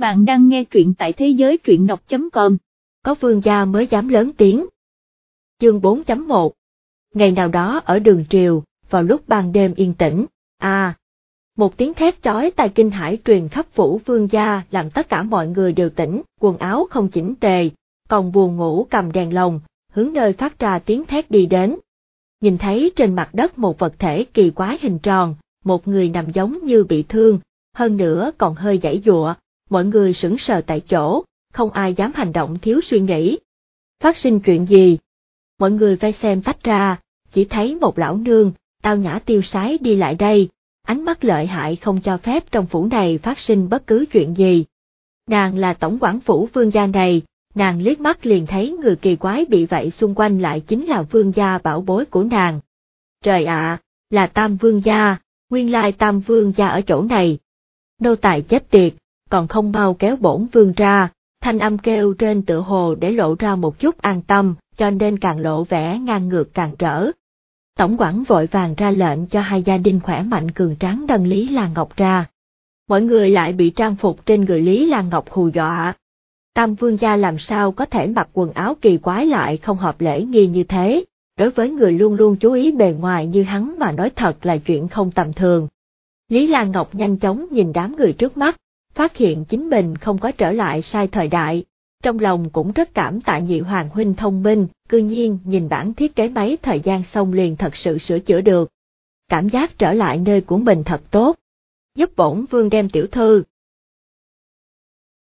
Bạn đang nghe truyện tại thế giới truyện đọc.com. Có vương gia mới dám lớn tiếng. Chương 4.1 Ngày nào đó ở đường triều, vào lúc ban đêm yên tĩnh, à, một tiếng thét chói tai kinh hải truyền khắp phủ vương gia làm tất cả mọi người đều tỉnh, quần áo không chỉnh tề, còn buồn ngủ cầm đèn lồng, hướng nơi phát ra tiếng thét đi đến. Nhìn thấy trên mặt đất một vật thể kỳ quái hình tròn, một người nằm giống như bị thương, hơn nữa còn hơi giãy dụa, mọi người sững sờ tại chỗ, không ai dám hành động thiếu suy nghĩ. Phát sinh chuyện gì? Mọi người vây xem tách ra, chỉ thấy một lão nương, tao nhã tiêu sái đi lại đây, ánh mắt lợi hại không cho phép trong phủ này phát sinh bất cứ chuyện gì. Nàng là tổng quản phủ vương gia này, nàng liếc mắt liền thấy người kỳ quái bị vậy xung quanh lại chính là vương gia bảo bối của nàng. Trời ạ, là tam vương gia, nguyên lai tam vương gia ở chỗ này. Nô tài chết tiệt, còn không mau kéo bổn vương ra, thanh âm kêu trên tựa hồ để lộ ra một chút an tâm, cho nên càng lộ vẻ ngang ngược càng trở. Tổng quản vội vàng ra lệnh cho hai gia đình khỏe mạnh cường tráng đần Lý Lan Ngọc ra. Mọi người lại bị trang phục trên người Lý Lan Ngọc hù dọa. Tam vương gia làm sao có thể mặc quần áo kỳ quái lại không hợp lễ nghi như thế, đối với người luôn luôn chú ý bề ngoài như hắn mà nói thật là chuyện không tầm thường. Lý Lan Ngọc nhanh chóng nhìn đám người trước mắt, phát hiện chính mình không có trở lại sai thời đại, trong lòng cũng rất cảm tạ nhị hoàng huynh thông minh, cư nhiên nhìn bản thiết kế máy thời gian xong liền thật sự sửa chữa được. Cảm giác trở lại nơi của mình thật tốt. Giúp bổn vương đem tiểu thư.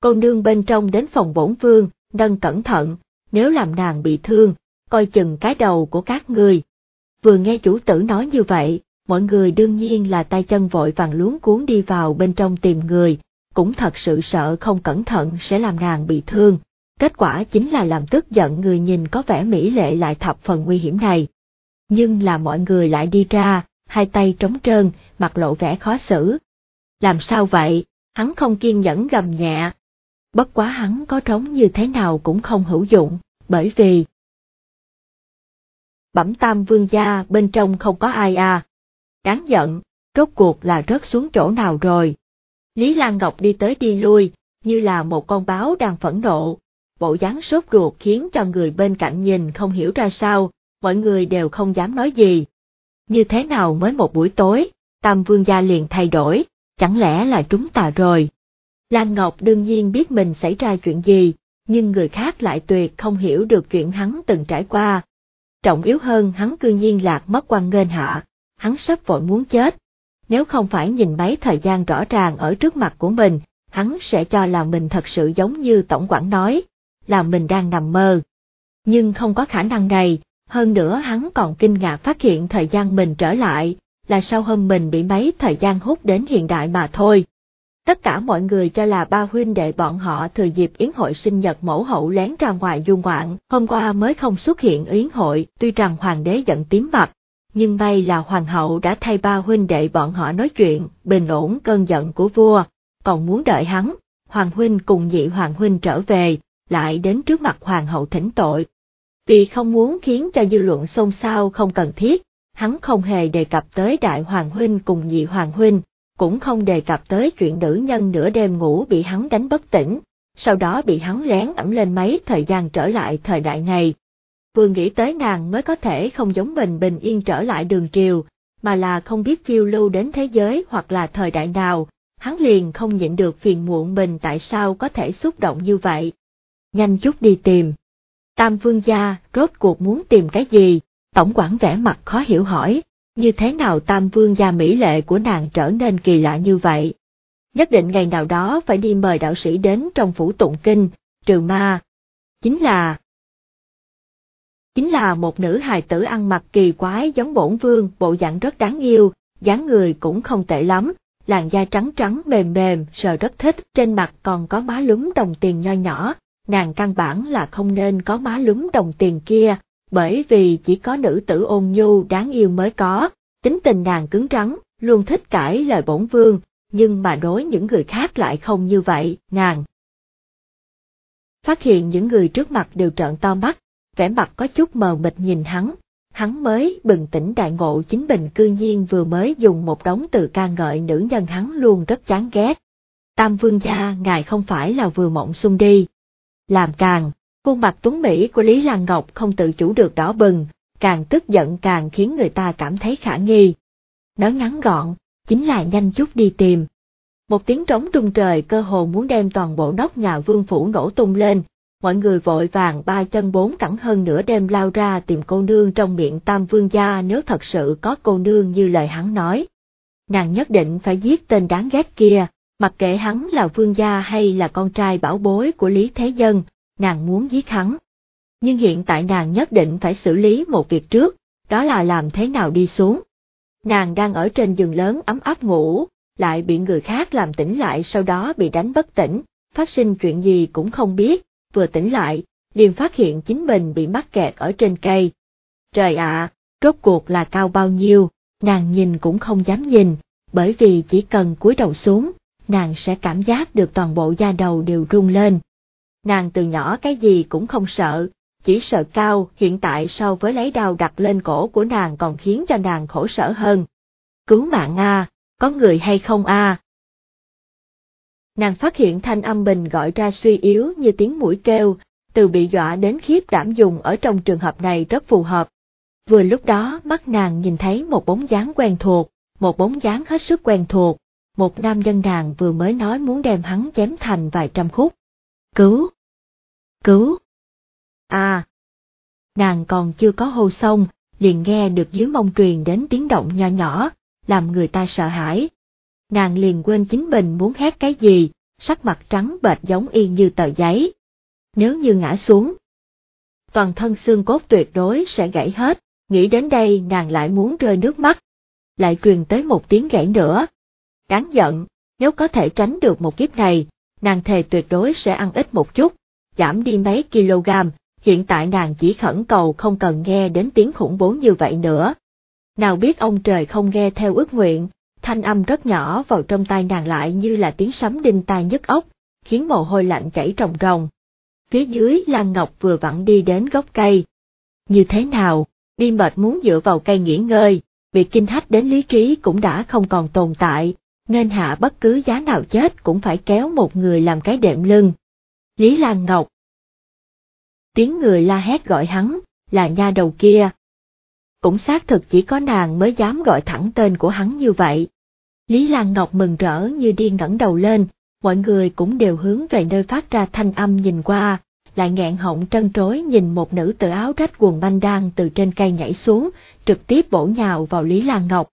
Cô nương bên trong đến phòng bổn vương, nâng cẩn thận, nếu làm nàng bị thương, coi chừng cái đầu của các người. Vừa nghe chủ tử nói như vậy, mọi người đương nhiên là tay chân vội vàng luống cuốn đi vào bên trong tìm người, cũng thật sự sợ không cẩn thận sẽ làm nàng bị thương. Kết quả chính là làm tức giận người nhìn có vẻ mỹ lệ lại thập phần nguy hiểm này. Nhưng là mọi người lại đi ra, hai tay trống trơn, mặt lộ vẻ khó xử. Làm sao vậy, hắn không kiên nhẫn gầm nhẹ. Bất quá hắn có trống như thế nào cũng không hữu dụng, bởi vì... Bẩm tam vương gia bên trong không có ai à. Đáng giận, rốt cuộc là rớt xuống chỗ nào rồi. Lý Lan Ngọc đi tới đi lui, như là một con báo đang phẫn nộ. Bộ dáng sốt ruột khiến cho người bên cạnh nhìn không hiểu ra sao, mọi người đều không dám nói gì. Như thế nào mới một buổi tối, Tam Vương gia liền thay đổi, chẳng lẽ là chúng ta rồi? Lan Ngọc đương nhiên biết mình xảy ra chuyện gì, nhưng người khác lại tuyệt không hiểu được chuyện hắn từng trải qua. Trọng yếu hơn hắn cư nhiên lạc mất quan nghênh hạ, hắn sắp vội muốn chết, nếu không phải nhìn mấy thời gian rõ ràng ở trước mặt của mình, hắn sẽ cho là mình thật sự giống như Tổng quản nói, là mình đang nằm mơ. Nhưng không có khả năng này, hơn nữa hắn còn kinh ngạc phát hiện thời gian mình trở lại, là sau hôm mình bị mấy thời gian hút đến hiện đại mà thôi. Tất cả mọi người cho là ba huynh đệ bọn họ thừa dịp yến hội sinh nhật mẫu hậu lén ra ngoài du ngoạn, hôm qua mới không xuất hiện yến hội, tuy rằng hoàng đế giận tím mặt, nhưng may là hoàng hậu đã thay ba huynh đệ bọn họ nói chuyện, bình ổn cơn giận của vua, còn muốn đợi hắn, hoàng huynh cùng nhị hoàng huynh trở về, lại đến trước mặt hoàng hậu thỉnh tội. Vì không muốn khiến cho dư luận xôn xao không cần thiết, hắn không hề đề cập tới đại hoàng huynh cùng nhị hoàng huynh, cũng không đề cập tới chuyện nữ nhân nửa đêm ngủ bị hắn đánh bất tỉnh, sau đó bị hắn lén ẩm lên mấy thời gian trở lại thời đại này, vừa nghĩ tới nàng mới có thể không giống mình bình yên trở lại đường triều, mà là không biết phiêu lưu đến thế giới hoặc là thời đại nào, hắn liền không nhịn được phiền muộn mình tại sao có thể xúc động như vậy. Nhanh chút đi tìm. Tam vương gia rốt cuộc muốn tìm cái gì? Tổng quản vẻ mặt khó hiểu hỏi, như thế nào tam vương gia mỹ lệ của nàng trở nên kỳ lạ như vậy? Nhất định ngày nào đó phải đi mời đạo sĩ đến trong phủ tụng kinh, trừ ma. Chính là, chính là một nữ hài tử ăn mặc kỳ quái giống bổn vương, bộ dạng rất đáng yêu, dáng người cũng không tệ lắm, làn da trắng trắng mềm mềm, sờ rất thích, trên mặt còn có má lúm đồng tiền nho nhỏ, nàng căn bản là không nên có má lúm đồng tiền kia, bởi vì chỉ có nữ tử ôn nhu đáng yêu mới có, tính tình nàng cứng rắn, luôn thích cãi lời bổn vương, nhưng mà đối những người khác lại không như vậy, nàng. Phát hiện những người trước mặt đều trợn to mắt, vẻ mặt có chút mờ mịt nhìn hắn, hắn mới bừng tỉnh đại ngộ chính mình cư nhiên vừa mới dùng một đống từ ca ngợi nữ nhân hắn luôn rất chán ghét. Tam vương gia ngài không phải là vừa mộng xuân đi. Làm càng, khuôn mặt tuấn Mỹ của Lý Lan Ngọc không tự chủ được đỏ bừng, càng tức giận càng khiến người ta cảm thấy khả nghi. Nói ngắn gọn, chính là nhanh chút đi tìm. Một tiếng trống trung trời cơ hồ muốn đem toàn bộ nóc nhà vương phủ nổ tung lên, mọi người vội vàng ba chân bốn cẳng hơn nửa đêm lao ra tìm cô nương trong miệng tam vương gia nếu thật sự có cô nương như lời hắn nói. Nàng nhất định phải giết tên đáng ghét kia, mặc kệ hắn là vương gia hay là con trai bảo bối của Lý Thế Dân, nàng muốn giết hắn. Nhưng hiện tại nàng nhất định phải xử lý một việc trước, đó là làm thế nào đi xuống. Nàng đang ở trên giường lớn ấm áp ngủ, lại bị người khác làm tỉnh lại sau đó bị đánh bất tỉnh, phát sinh chuyện gì cũng không biết, vừa tỉnh lại, liền phát hiện chính mình bị mắc kẹt ở trên cây. Trời ạ, rốt cuộc là cao bao nhiêu, nàng nhìn cũng không dám nhìn, bởi vì chỉ cần cúi đầu xuống, nàng sẽ cảm giác được toàn bộ da đầu đều rung lên. Nàng từ nhỏ cái gì cũng không sợ, chỉ sợ cao hiện tại so với lấy đao đặt lên cổ của nàng còn khiến cho nàng khổ sở hơn. Cứu mạng a, có người hay không a? Nàng phát hiện thanh âm bình gọi ra suy yếu như tiếng mũi kêu, từ bị dọa đến khiếp đảm dùng ở trong trường hợp này rất phù hợp. Vừa lúc đó mắt nàng nhìn thấy một bóng dáng quen thuộc, một bóng dáng hết sức quen thuộc, một nam nhân nàng vừa mới nói muốn đem hắn chém thành vài trăm khúc. Cứu! Cứu! À! Nàng còn chưa có hô xong, liền nghe được dưới mông truyền đến tiếng động nho nhỏ, làm người ta sợ hãi. Nàng liền quên chính mình muốn hét cái gì, sắc mặt trắng bệch giống y như tờ giấy. Nếu như ngã xuống, toàn thân xương cốt tuyệt đối sẽ gãy hết, nghĩ đến đây nàng lại muốn rơi nước mắt. Lại truyền tới một tiếng gãy nữa. Đáng giận, nếu có thể tránh được một kiếp này, nàng thề tuyệt đối sẽ ăn ít một chút, giảm đi mấy kg, hiện tại nàng chỉ khẩn cầu không cần nghe đến tiếng khủng bố như vậy nữa. Nào biết ông trời không nghe theo ước nguyện, thanh âm rất nhỏ vào trong tai nàng lại như là tiếng sấm đinh tai nhức óc, khiến mồ hôi lạnh chảy ròng ròng. Phía dưới Lan Ngọc vừa vặn đi đến gốc cây. Như thế nào, đi mệt muốn dựa vào cây nghỉ ngơi, bị kinh hách đến lý trí cũng đã không còn tồn tại, nên hạ bất cứ giá nào chết cũng phải kéo một người làm cái đệm lưng. Lý Lan Ngọc Tiếng người la hét gọi hắn, là nha đầu kia, cũng xác thực chỉ có nàng mới dám gọi thẳng tên của hắn như vậy. Lý Lan Ngọc mừng rỡ như điên ngẩng đầu lên, mọi người cũng đều hướng về nơi phát ra thanh âm nhìn qua, lại nghẹn họng trân trối nhìn một nữ tự áo rách quần banh đang từ trên cây nhảy xuống, trực tiếp bổ nhào vào Lý Lan Ngọc.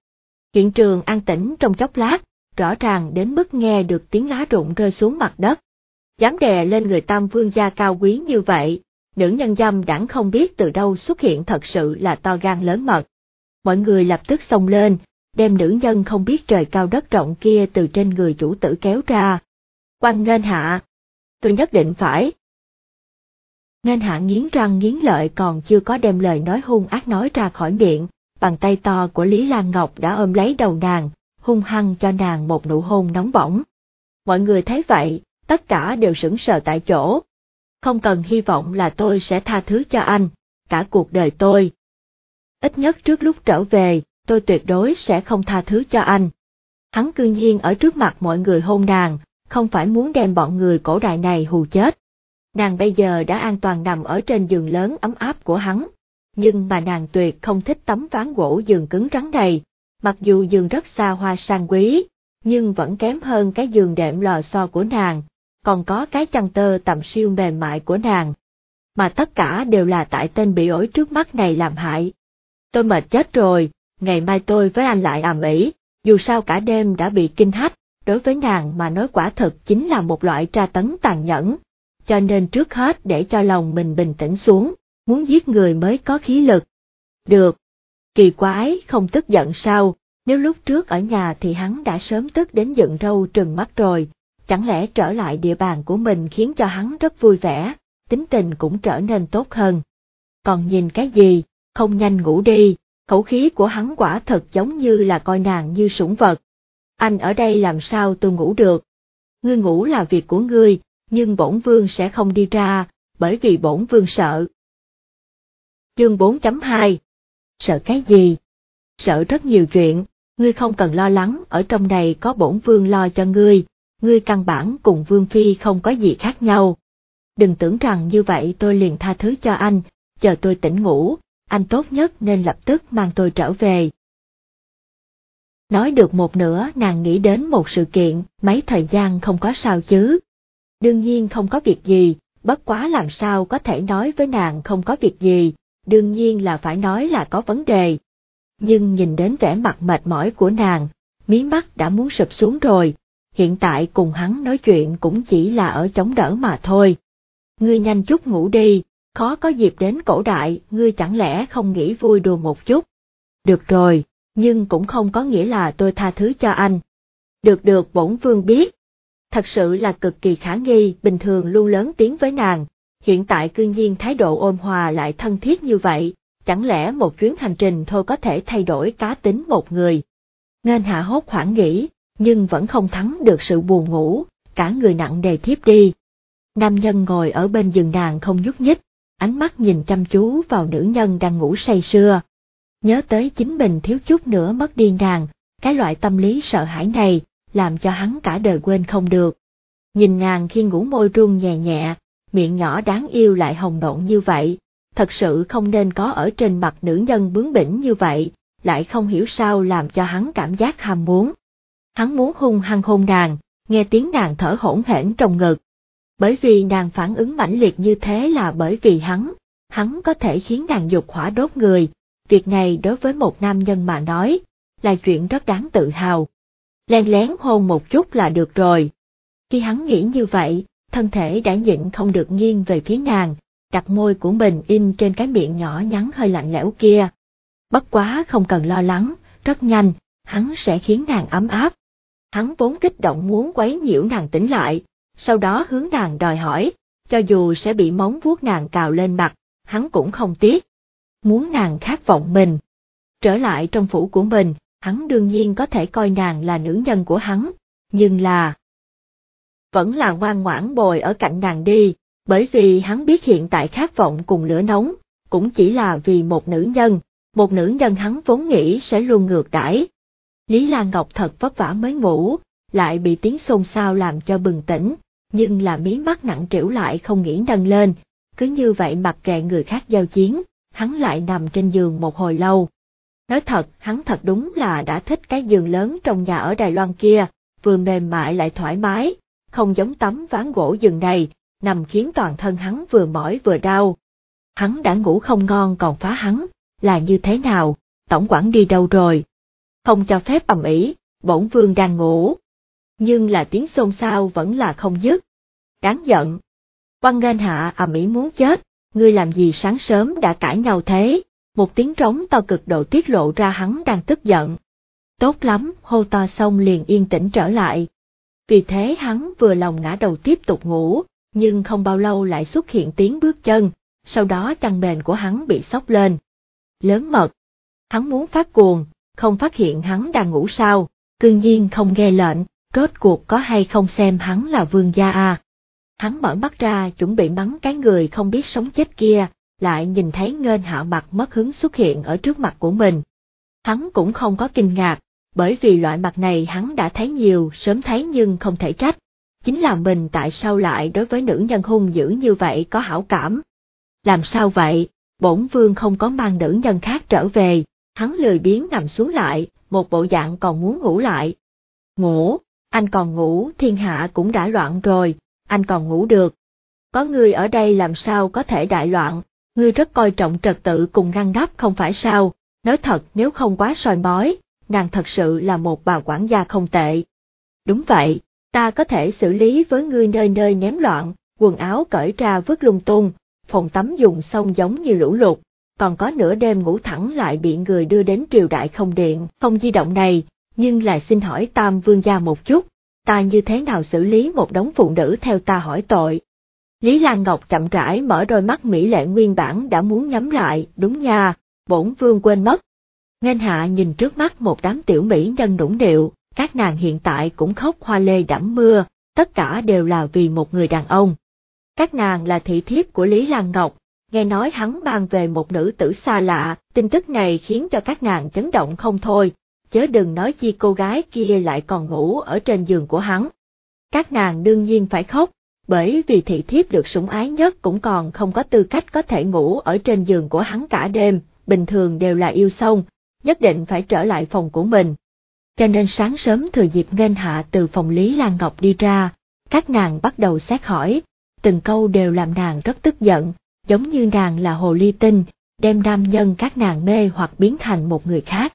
Hiện trường an tĩnh trong chốc lát, rõ ràng đến mức nghe được tiếng lá rụng rơi xuống mặt đất. Dám đè lên người tam vương gia cao quý như vậy, nữ nhân dâm đảng không biết từ đâu xuất hiện thật sự là to gan lớn mật. Mọi người lập tức xông lên, đem nữ nhân không biết trời cao đất rộng kia từ trên người chủ tử kéo ra. Quan ngân hạ, tôi nhất định phải. Ngân hạ nghiến răng nghiến lợi còn chưa có đem lời nói hung ác nói ra khỏi miệng, bàn tay to của Lý Lan Ngọc đã ôm lấy đầu nàng, hung hăng cho nàng một nụ hôn nóng bỏng. Mọi người thấy vậy, tất cả đều sững sờ tại chỗ, không cần hy vọng là tôi sẽ tha thứ cho anh, cả cuộc đời tôi. Ít nhất trước lúc trở về, tôi tuyệt đối sẽ không tha thứ cho anh. Hắn cương nhiên ở trước mặt mọi người hôn nàng, không phải muốn đem bọn người cổ đại này hù chết. Nàng bây giờ đã an toàn nằm ở trên giường lớn ấm áp của hắn, nhưng mà nàng tuyệt không thích tấm ván gỗ giường cứng rắn này, mặc dù giường rất xa hoa sang quý, nhưng vẫn kém hơn cái giường đệm lò xo của nàng, còn có cái chăn tơ tầm siêu mềm mại của nàng. Mà tất cả đều là tại tên bị ổi trước mắt này làm hại. Tôi mệt chết rồi, ngày mai tôi với anh lại ầm ĩ, dù sao cả đêm đã bị kinh hách, đối với nàng mà nói quả thật chính là một loại tra tấn tàn nhẫn. Cho nên trước hết để cho lòng mình bình tĩnh xuống, muốn giết người mới có khí lực. Được. Kỳ quái không tức giận sao, nếu lúc trước ở nhà thì hắn đã sớm tức đến giận râu trừng mắt rồi, chẳng lẽ trở lại địa bàn của mình khiến cho hắn rất vui vẻ, tính tình cũng trở nên tốt hơn. Còn nhìn cái gì, không nhanh ngủ đi, khẩu khí của hắn quả thật giống như là coi nàng như sủng vật. Anh ở đây làm sao tôi ngủ được? Ngươi ngủ là việc của ngươi, nhưng bổn vương sẽ không đi ra, bởi vì bổn vương sợ. Chương 4.2 Sợ cái gì? Sợ rất nhiều chuyện, ngươi không cần lo lắng, ở trong này có bổn vương lo cho ngươi, ngươi căn bản cùng Vương Phi không có gì khác nhau. Đừng tưởng rằng như vậy tôi liền tha thứ cho anh, chờ tôi tỉnh ngủ, anh tốt nhất nên lập tức mang tôi trở về. Nói được một nửa nàng nghĩ đến một sự kiện, mấy thời gian không có sao chứ. Đương nhiên không có việc gì, bất quá làm sao có thể nói với nàng không có việc gì, đương nhiên là phải nói là có vấn đề. Nhưng nhìn đến vẻ mặt mệt mỏi của nàng, mí mắt đã muốn sụp xuống rồi, hiện tại cùng hắn nói chuyện cũng chỉ là ở chống đỡ mà thôi. Ngươi nhanh chút ngủ đi, khó có dịp đến cổ đại, ngươi chẳng lẽ không nghĩ vui đùa một chút. Được rồi, nhưng cũng không có nghĩa là tôi tha thứ cho anh. Được được bổn vương biết. Thật sự là cực kỳ khả nghi, bình thường luôn lớn tiếng với nàng, hiện tại cương nhiên thái độ ôn hòa lại thân thiết như vậy, chẳng lẽ một chuyến hành trình thôi có thể thay đổi cá tính một người. Nên hạ hốt hoảng nghĩ, nhưng vẫn không thắng được sự buồn ngủ, cả người nặng nề thiếp đi. Nam nhân ngồi ở bên giường nàng không nhúc nhích, ánh mắt nhìn chăm chú vào nữ nhân đang ngủ say sưa. Nhớ tới chính mình thiếu chút nữa mất đi nàng, cái loại tâm lý sợ hãi này, làm cho hắn cả đời quên không được. Nhìn nàng khi ngủ môi run nhẹ nhẹ, miệng nhỏ đáng yêu lại hồng nộn như vậy, thật sự không nên có ở trên mặt nữ nhân bướng bỉnh như vậy, lại không hiểu sao làm cho hắn cảm giác ham muốn. Hắn muốn hung hăng hôn nàng, nghe tiếng nàng thở hỗn hển trong ngực. Bởi vì nàng phản ứng mãnh liệt như thế là bởi vì hắn, hắn có thể khiến nàng dục hỏa đốt người, việc này đối với một nam nhân mà nói, là chuyện rất đáng tự hào. Len lén hôn một chút là được rồi. Khi hắn nghĩ như vậy, thân thể đã nhịn không được nghiêng về phía nàng, đặt môi của mình in trên cái miệng nhỏ nhắn hơi lạnh lẽo kia. Bất quá không cần lo lắng, rất nhanh, hắn sẽ khiến nàng ấm áp. Hắn vốn kích động muốn quấy nhiễu nàng tỉnh lại, sau đó hướng nàng đòi hỏi, cho dù sẽ bị móng vuốt nàng cào lên mặt, hắn cũng không tiếc. Muốn nàng khát vọng mình. Trở lại trong phủ của mình, hắn đương nhiên có thể coi nàng là nữ nhân của hắn, nhưng là... Vẫn là ngoan ngoãn bồi ở cạnh nàng đi, bởi vì hắn biết hiện tại khát vọng cùng lửa nóng, cũng chỉ là vì một nữ nhân, một nữ nhân hắn vốn nghĩ sẽ luôn ngược đãi. Lý Lan Ngọc thật vất vả mới ngủ, lại bị tiếng xôn xao làm cho bừng tỉnh, nhưng là mí mắt nặng trĩu lại không nghĩ nâng lên, cứ như vậy mặc kệ người khác giao chiến, hắn lại nằm trên giường một hồi lâu. Nói thật, hắn thật đúng là đã thích cái giường lớn trong nhà ở Đài Loan kia, vừa mềm mại lại thoải mái, không giống tấm ván gỗ giường này, nằm khiến toàn thân hắn vừa mỏi vừa đau. Hắn đã ngủ không ngon còn phá hắn, là như thế nào, tổng quản đi đâu rồi? Không cho phép ầm ĩ, bổn vương đang ngủ. Nhưng là tiếng xôn xao vẫn là không dứt. Đáng giận. Quan nghênh hạ ầm ĩ muốn chết, ngươi làm gì sáng sớm đã cãi nhau thế? Một tiếng trống to cực độ tiết lộ ra hắn đang tức giận. Tốt lắm, hô to xong liền yên tĩnh trở lại. Vì thế hắn vừa lòng ngã đầu tiếp tục ngủ, nhưng không bao lâu lại xuất hiện tiếng bước chân, sau đó chăn mền của hắn bị sốc lên. Lớn mật. Hắn muốn phát cuồng, không phát hiện hắn đang ngủ sao, cương nhiên không nghe lệnh, rốt cuộc có hay không xem hắn là vương gia à. Hắn mở mắt ra chuẩn bị bắn cái người không biết sống chết kia, lại nhìn thấy ngên hạ mặt mất hứng xuất hiện ở trước mặt của mình. Hắn cũng không có kinh ngạc, bởi vì loại mặt này hắn đã thấy nhiều, sớm thấy nhưng không thể trách. Chính là mình tại sao lại đối với nữ nhân hung dữ như vậy có hảo cảm. Làm sao vậy, bổn vương không có mang nữ nhân khác trở về, hắn lười biếng nằm xuống lại, một bộ dạng còn muốn ngủ lại. Ngủ, anh còn ngủ thiên hạ cũng đã loạn rồi, anh còn ngủ được. Có người ở đây làm sao có thể đại loạn, ngươi rất coi trọng trật tự cùng ngăn nắp không phải sao, nói thật nếu không quá soi bói, nàng thật sự là một bà quản gia không tệ. Đúng vậy, ta có thể xử lý với ngươi nơi nơi ném loạn, quần áo cởi ra vứt lung tung, phòng tắm dùng xong giống như lũ lụt, còn có nửa đêm ngủ thẳng lại bị người đưa đến triều đại không điện, không di động này, nhưng lại xin hỏi tam vương gia một chút, ta như thế nào xử lý một đống phụ nữ theo ta hỏi tội. Lý Lan Ngọc chậm rãi mở đôi mắt mỹ lệ nguyên bản đã muốn nhắm lại, đúng nha, bổn vương quên mất. Ngân hạ nhìn trước mắt một đám tiểu mỹ nhân nũng điệu, các nàng hiện tại cũng khóc hoa lê đẫm mưa, tất cả đều là vì một người đàn ông. Các nàng là thị thiếp của Lý Lan Ngọc, nghe nói hắn mang về một nữ tử xa lạ, tin tức này khiến cho các nàng chấn động không thôi, chớ đừng nói chi cô gái kia lại còn ngủ ở trên giường của hắn. Các nàng đương nhiên phải khóc, bởi vì thị thiếp được sủng ái nhất cũng còn không có tư cách có thể ngủ ở trên giường của hắn cả đêm, bình thường đều là yêu xong, nhất định phải trở lại phòng của mình. Cho nên sáng sớm thừa dịp nghênh hạ từ phòng Lý Lan Ngọc đi ra, các nàng bắt đầu xét hỏi, từng câu đều làm nàng rất tức giận, giống như nàng là hồ ly tinh, đem nam nhân các nàng mê hoặc biến thành một người khác.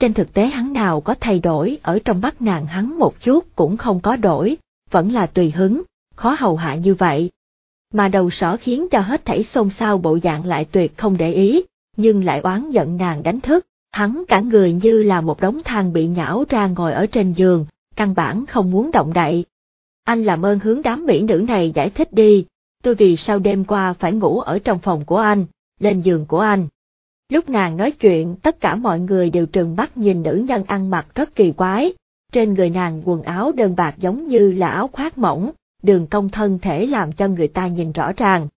Trên thực tế hắn nào có thay đổi ở trong mắt nàng hắn một chút cũng không có đổi, vẫn là tùy hứng, khó hầu hạ như vậy. Mà đầu sỏ khiến cho hết thảy xôn xao bộ dạng lại tuyệt không để ý, nhưng lại oán giận nàng đánh thức, hắn cả người như là một đống than bị nhão ra ngồi ở trên giường, căn bản không muốn động đậy. Anh làm ơn hướng đám mỹ nữ này giải thích đi, tôi vì sao đêm qua phải ngủ ở trong phòng của anh, lên giường của anh. Lúc nàng nói chuyện tất cả mọi người đều trừng mắt nhìn nữ nhân ăn mặc rất kỳ quái, trên người nàng quần áo đơn bạc giống như là áo khoác mỏng, đường cong thân thể làm cho người ta nhìn rõ ràng.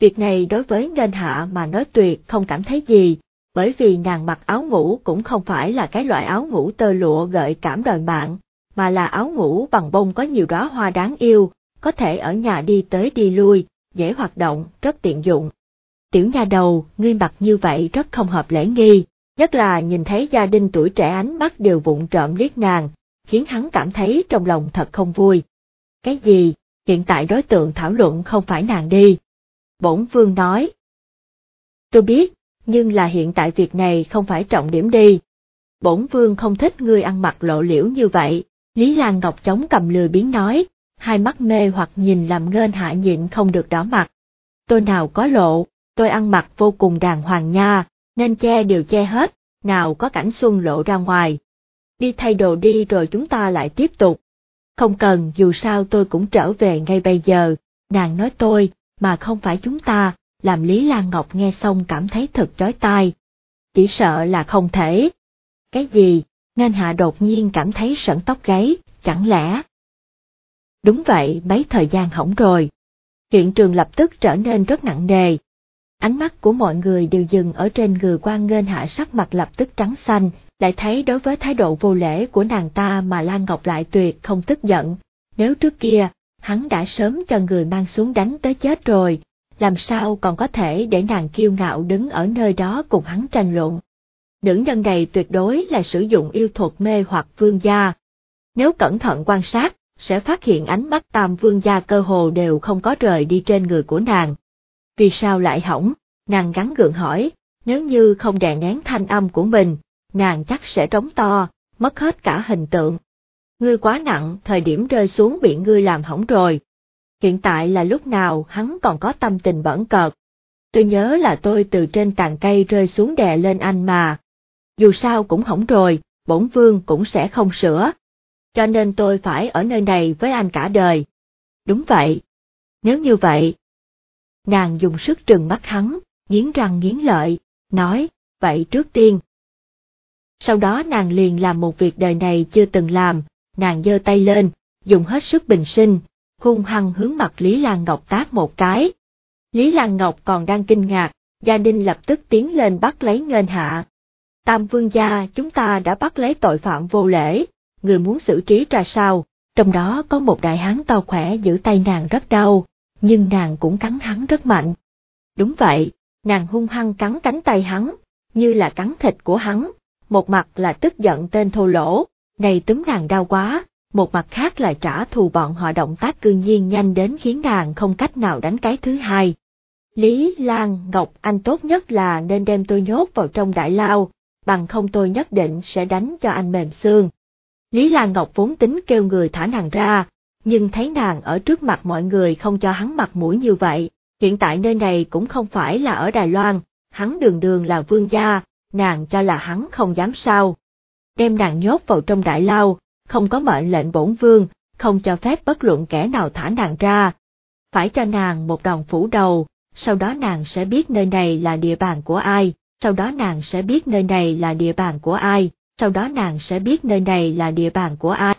Việc này đối với Ngân Hạ mà nói tuyệt không cảm thấy gì, bởi vì nàng mặc áo ngủ cũng không phải là cái loại áo ngủ tơ lụa gợi cảm đòi mạng, mà là áo ngủ bằng bông có nhiều đóa hoa đáng yêu, có thể ở nhà đi tới đi lui, dễ hoạt động, rất tiện dụng. Tiểu nha đầu, ngươi mặc như vậy rất không hợp lễ nghi, nhất là nhìn thấy gia đình tuổi trẻ ánh mắt đều vụng trộm liếc nàng, khiến hắn cảm thấy trong lòng thật không vui. Cái gì, hiện tại đối tượng thảo luận không phải nàng đi. Bổn vương nói. Tôi biết, nhưng là hiện tại việc này không phải trọng điểm đi. Bổn vương không thích ngươi ăn mặc lộ liễu như vậy, Lý Lan Ngọc chống cầm lười biến nói, hai mắt mê hoặc nhìn làm ngên hạ nhịn không được đỏ mặt. Tôi nào có lộ, tôi ăn mặc vô cùng đàng hoàng nha, nên che đều che hết, nào có cảnh xuân lộ ra ngoài. Đi thay đồ đi rồi chúng ta lại tiếp tục. Không cần, dù sao tôi cũng trở về ngay bây giờ, nàng nói tôi, mà không phải chúng ta, làm Lý Lan Ngọc nghe xong cảm thấy thật trói tai. Chỉ sợ là không thể. Cái gì, nên hạ đột nhiên cảm thấy sẩn tóc gáy, chẳng lẽ? Đúng vậy, mấy thời gian hỏng rồi. Hiện trường lập tức trở nên rất nặng nề. Ánh mắt của mọi người đều dừng ở trên người quan nghênh hạ sắc mặt lập tức trắng xanh, lại thấy đối với thái độ vô lễ của nàng ta mà Lan Ngọc lại tuyệt không tức giận. Nếu trước kia, hắn đã sớm cho người mang xuống đánh tới chết rồi, làm sao còn có thể để nàng kiêu ngạo đứng ở nơi đó cùng hắn tranh luận. Nữ nhân này tuyệt đối là sử dụng yêu thuật mê hoặc vương gia. Nếu cẩn thận quan sát, sẽ phát hiện ánh mắt tam vương gia cơ hồ đều không có rời đi trên người của nàng. Vì sao lại hỏng? Nàng gắn gượng hỏi, nếu như không đè nén thanh âm của mình, nàng chắc sẽ trống to, mất hết cả hình tượng. Ngươi quá nặng, thời điểm rơi xuống bị ngươi làm hỏng rồi. Hiện tại là lúc nào hắn còn có tâm tình bẩn cợt. Tôi nhớ là tôi từ trên tàn cây rơi xuống đè lên anh mà. Dù sao cũng hỏng rồi, bổn vương cũng sẽ không sửa. Cho nên tôi phải ở nơi này với anh cả đời. Đúng vậy. Nếu như vậy. Nàng dùng sức trừng mắt hắn, nghiến răng nghiến lợi, nói, vậy trước tiên, sau đó nàng liền làm một việc đời này chưa từng làm, nàng giơ tay lên, dùng hết sức bình sinh, hung hăng hướng mặt Lý Lan Ngọc tát một cái. Lý Lan Ngọc còn đang kinh ngạc, gia đình lập tức tiến lên bắt lấy ngên hạ. Tam vương gia chúng ta đã bắt lấy tội phạm vô lễ, người muốn xử trí ra sao, trong đó có một đại hán to khỏe giữ tay nàng rất đau, nhưng nàng cũng cắn hắn rất mạnh. Đúng vậy, nàng hung hăng cắn cánh tay hắn, như là cắn thịt của hắn, một mặt là tức giận tên thô lỗ, này túm nàng đau quá, một mặt khác là trả thù bọn họ động tác cương nhiên nhanh đến khiến nàng không cách nào đánh cái thứ hai. Lý Lan Ngọc Anh tốt nhất là nên đem tôi nhốt vào trong đại lao, bằng không tôi nhất định sẽ đánh cho anh mềm xương. Lý Lan Ngọc vốn tính kêu người thả nàng ra, nhưng thấy nàng ở trước mặt mọi người không cho hắn mặt mũi như vậy, hiện tại nơi này cũng không phải là ở Đài Loan, hắn đường đường là vương gia, nàng cho là hắn không dám sao. Đem nàng nhốt vào trong đại lao, không có mệnh lệnh bổn vương, không cho phép bất luận kẻ nào thả nàng ra. Phải cho nàng một đòn phủ đầu, sau đó nàng sẽ biết nơi này là địa bàn của ai, sau đó nàng sẽ biết nơi này là địa bàn của ai, sau đó nàng sẽ biết nơi này là địa bàn của ai.